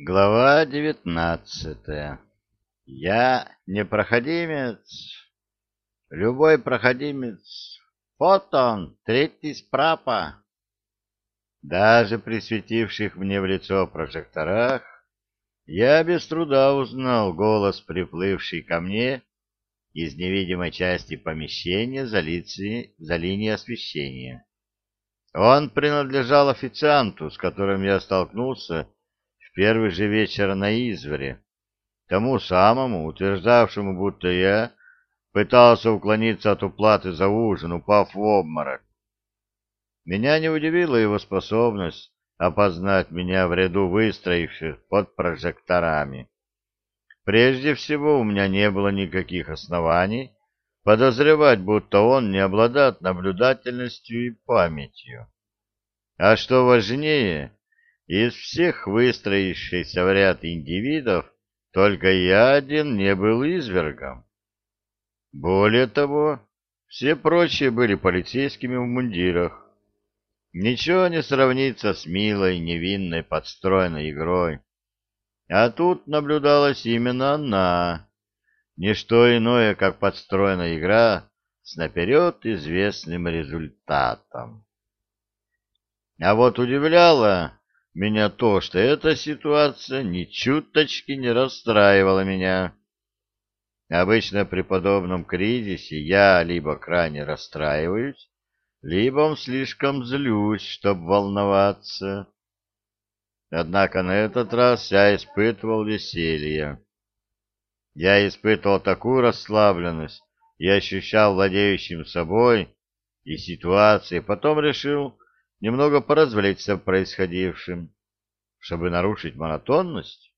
Глава девятнадцатая. Я не проходимец. Любой проходимец. Вот он, третий справа. Даже при светивших мне в лицо прожекторах я без труда узнал голос, приплывший ко мне из невидимой части помещения за, лицей, за линией освещения. Он принадлежал официанту, с которым я столкнулся первый же вечер на изворе, тому самому, утверждавшему, будто я пытался уклониться от уплаты за ужин, упав в обморок. Меня не удивила его способность опознать меня в ряду выстроивших под прожекторами. Прежде всего, у меня не было никаких оснований подозревать, будто он не обладает наблюдательностью и памятью. А что важнее, из всех выстроившихся в ряд индивидов только я один не был извергом. Более того, все прочие были полицейскими в мундирах. Ничего не сравнится с милой, невинной, подстроенной игрой. А тут наблюдалась именно она, не что иное, как подстроенная игра с наперед известным результатом. А вот удивляло меня то, что эта ситуация ни чуточки не расстраивала меня. Обычно при подобном кризисе я либо крайне расстраиваюсь, либо слишком злюсь, чтобы волноваться. Однако на этот раз я испытывал веселье. Я испытывал такую расслабленность и ощущал владеющим собой и ситуацией, потом решил немного поразвлечься происходившим, чтобы нарушить монотонность.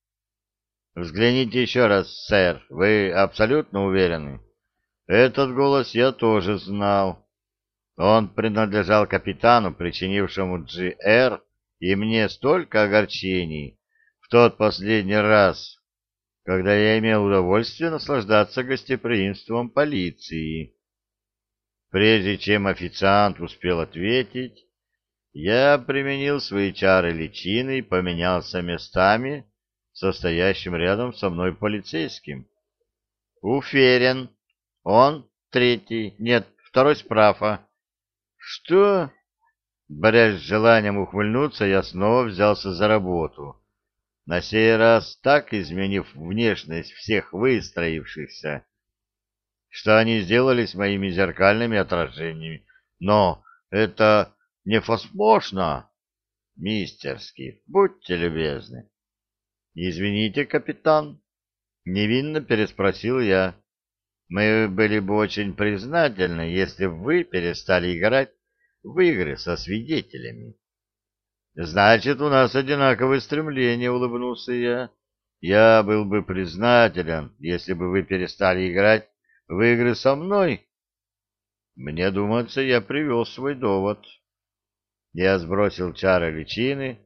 Взгляните еще раз, сэр, вы абсолютно уверены? Этот голос я тоже знал. Он принадлежал капитану, причинившему Джи-Р и мне столько огорчений в тот последний раз, когда я имел удовольствие наслаждаться гостеприимством полиции. Прежде чем официант успел ответить, я применил свои чары личины и поменялся местами со стоящим рядом со мной полицейским. Уферен. Он третий. Нет, второй справа. Что? Борясь с желанием ухмыльнуться, я снова взялся за работу. На сей раз так изменив внешность всех выстроившихся, что они сделались моими зеркальными отражениями. Но это невозможно. Мистерский, будьте любезны. Извините, капитан, невинно переспросил я. Мы были бы очень признательны, если бы вы перестали играть в игры со свидетелями. Значит, у нас одинаковые стремления, улыбнулся я. Я был бы признателен, если бы вы перестали играть в игры со мной. Мне думается, я привел свой довод. Я сбросил чары личины,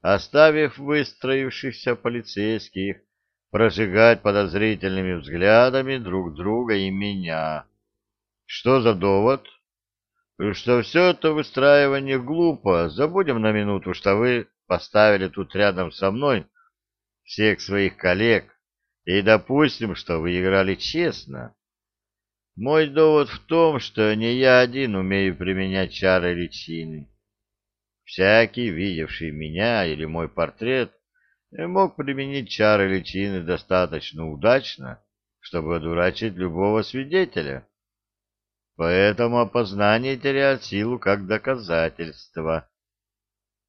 оставив выстроившихся полицейских прожигать подозрительными взглядами друг друга и меня. Что за довод? Что все это выстраивание глупо. Забудем на минуту, что вы поставили тут рядом со мной всех своих коллег и допустим, что вы играли честно. Мой довод в том, что не я один умею применять чары личины. Всякий, видевший меня или мой портрет, мог применить чары личины достаточно удачно, чтобы одурачить любого свидетеля. Поэтому опознание теряет силу как доказательство.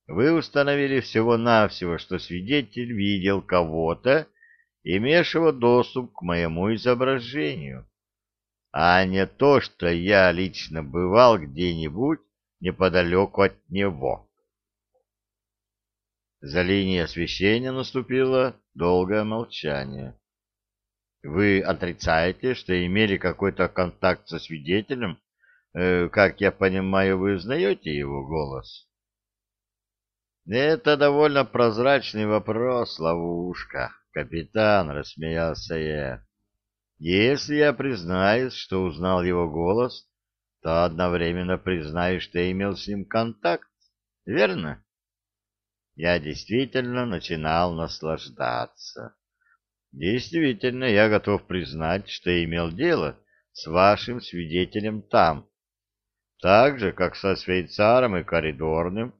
Вы установили всего-навсего, что свидетель видел кого-то, имевшего доступ к моему изображению, а не то, что я лично бывал где-нибудь неподалеку от него. За линией освещения наступило долгое молчание. Вы отрицаете, что имели какой-то контакт со свидетелем? Э, как я понимаю, вы узнаете его голос? Это довольно прозрачный вопрос, ловушка, капитан, рассмеялся я. Если я признаюсь, что узнал его голос, то одновременно признаю, что имел с ним контакт, верно? Я действительно начинал наслаждаться. Действительно, я готов признать, что имел дело с вашим свидетелем там, так же, как со швейцаром и коридорным,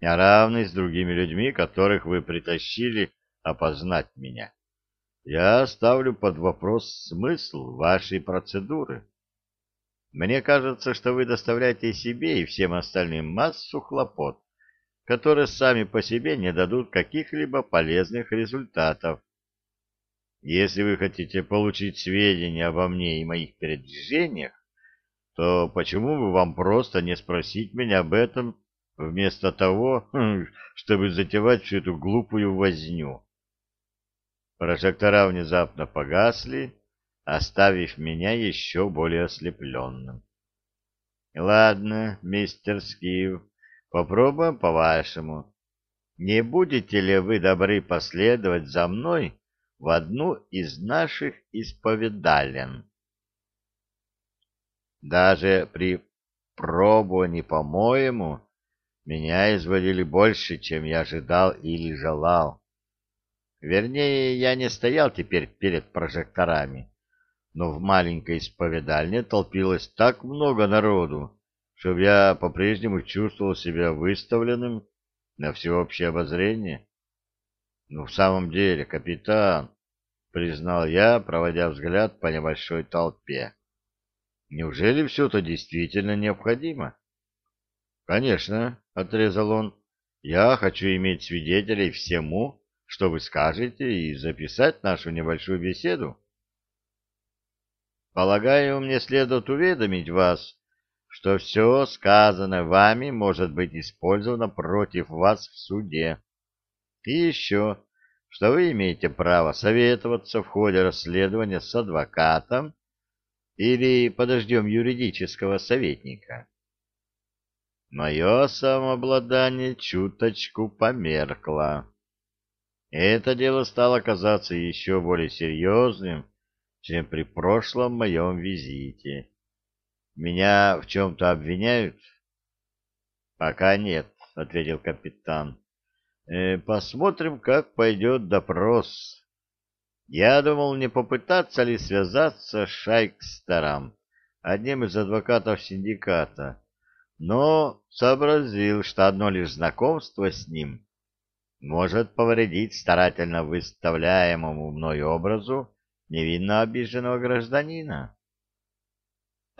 а равный с другими людьми, которых вы притащили опознать меня. Я ставлю под вопрос смысл вашей процедуры. Мне кажется, что вы доставляете себе и всем остальным массу хлопот, которые сами по себе не дадут каких-либо полезных результатов. Если вы хотите получить сведения обо мне и моих передвижениях, то почему бы вам просто не спросить меня об этом вместо того, чтобы затевать всю эту глупую возню? Прожектора внезапно погасли, оставив меня еще более ослепленным. — Ладно, мистер Скив, попробуем по-вашему. Не будете ли вы добры последовать за мной в одну из наших исповедален? Даже при пробовании, по-моему, меня изводили больше, чем я ожидал или желал. Вернее, я не стоял теперь перед прожекторами но в маленькой исповедальне толпилось так много народу, что я по-прежнему чувствовал себя выставленным на всеобщее обозрение. Ну, в самом деле, капитан, признал я, проводя взгляд по небольшой толпе. Неужели все это действительно необходимо? Конечно, отрезал он. Я хочу иметь свидетелей всему, что вы скажете, и записать нашу небольшую беседу. Полагаю, мне следует уведомить вас, что все сказанное вами может быть использовано против вас в суде. И еще, что вы имеете право советоваться в ходе расследования с адвокатом или подождем юридического советника. Мое самообладание чуточку померкло. Это дело стало казаться еще более серьезным, чем при прошлом моем визите. Меня в чем-то обвиняют? — Пока нет, — ответил капитан. «Э, — Посмотрим, как пойдет допрос. Я думал, не попытаться ли связаться с Шайкстером, одним из адвокатов синдиката, но сообразил, что одно лишь знакомство с ним может повредить старательно выставляемому мной образу невинно обиженного гражданина.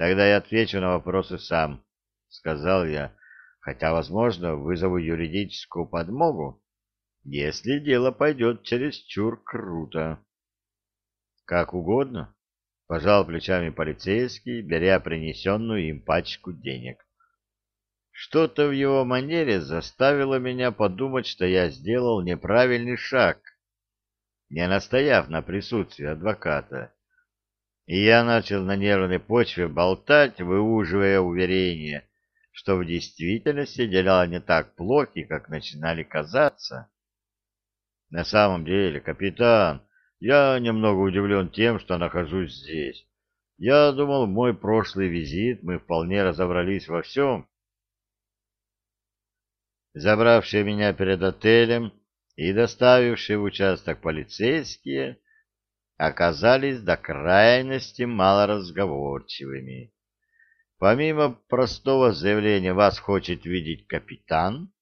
Тогда я отвечу на вопросы сам, сказал я, хотя, возможно, вызову юридическую подмогу, если дело пойдет чересчур круто. Как угодно, пожал плечами полицейский, беря принесенную им пачку денег. Что-то в его манере заставило меня подумать, что я сделал неправильный шаг не настояв на присутствии адвоката. И я начал на нервной почве болтать, выуживая уверение, что в действительности дела не так плохи, как начинали казаться. На самом деле, капитан, я немного удивлен тем, что нахожусь здесь. Я думал, мой прошлый визит мы вполне разобрались во всем. Забравшие меня перед отелем, и доставившие в участок полицейские оказались до крайности малоразговорчивыми. Помимо простого заявления «Вас хочет видеть капитан»,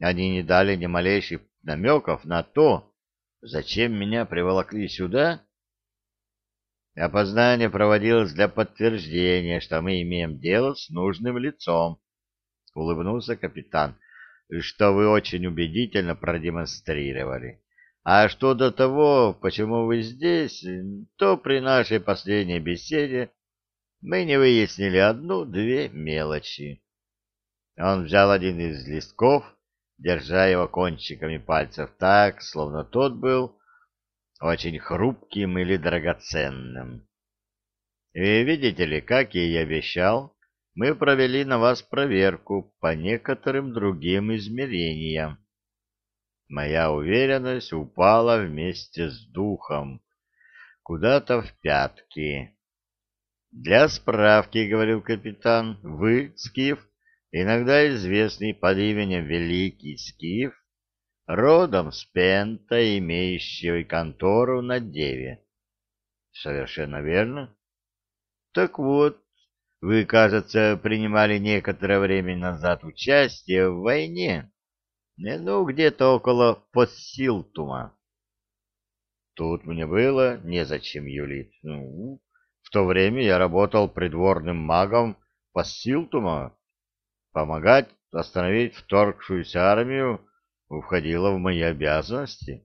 они не дали ни малейших намеков на то, зачем меня приволокли сюда. Опознание проводилось для подтверждения, что мы имеем дело с нужным лицом, — улыбнулся капитан что вы очень убедительно продемонстрировали. А что до того, почему вы здесь, то при нашей последней беседе мы не выяснили одну-две мелочи. Он взял один из листков, держа его кончиками пальцев так, словно тот был очень хрупким или драгоценным. И видите ли, как я и обещал, мы провели на вас проверку по некоторым другим измерениям. Моя уверенность упала вместе с духом, куда-то в пятки. Для справки, — говорил капитан, — вы, Скиф, иногда известный под именем Великий Скиф, родом с Пента, имеющего контору на Деве. Совершенно верно. Так вот, вы, кажется, принимали некоторое время назад участие в войне. Ну, где-то около Поссилтума. Тут мне было незачем юлить. Ну, в то время я работал придворным магом Поссилтума. Помогать остановить вторгшуюся армию входило в мои обязанности.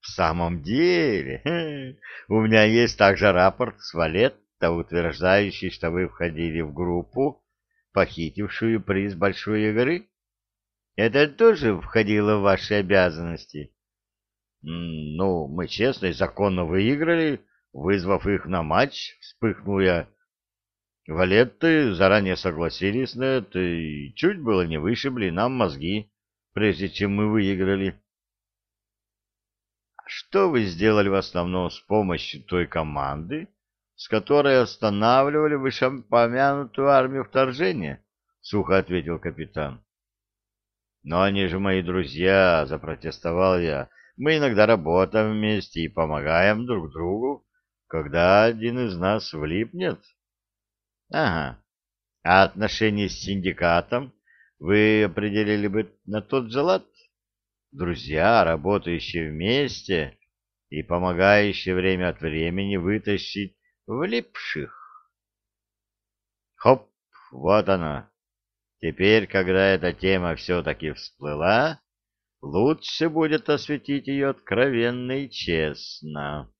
В самом деле, у меня есть также рапорт с Валетта, утверждающий, что вы входили в группу, похитившую приз Большой игры. Это тоже входило в ваши обязанности? Ну, мы честно и законно выиграли, вызвав их на матч, вспыхнул я. Валетты заранее согласились на это и чуть было не вышибли нам мозги, прежде чем мы выиграли. Что вы сделали в основном с помощью той команды, с которой останавливали вышеупомянутую армию вторжения? — сухо ответил капитан. — Но они же мои друзья, — запротестовал я. Мы иногда работаем вместе и помогаем друг другу, когда один из нас влипнет. — Ага. А отношения с синдикатом вы определили бы на тот же лад? друзья, работающие вместе и помогающие время от времени вытащить влипших. Хоп, вот она. Теперь, когда эта тема все-таки всплыла, лучше будет осветить ее откровенно и честно.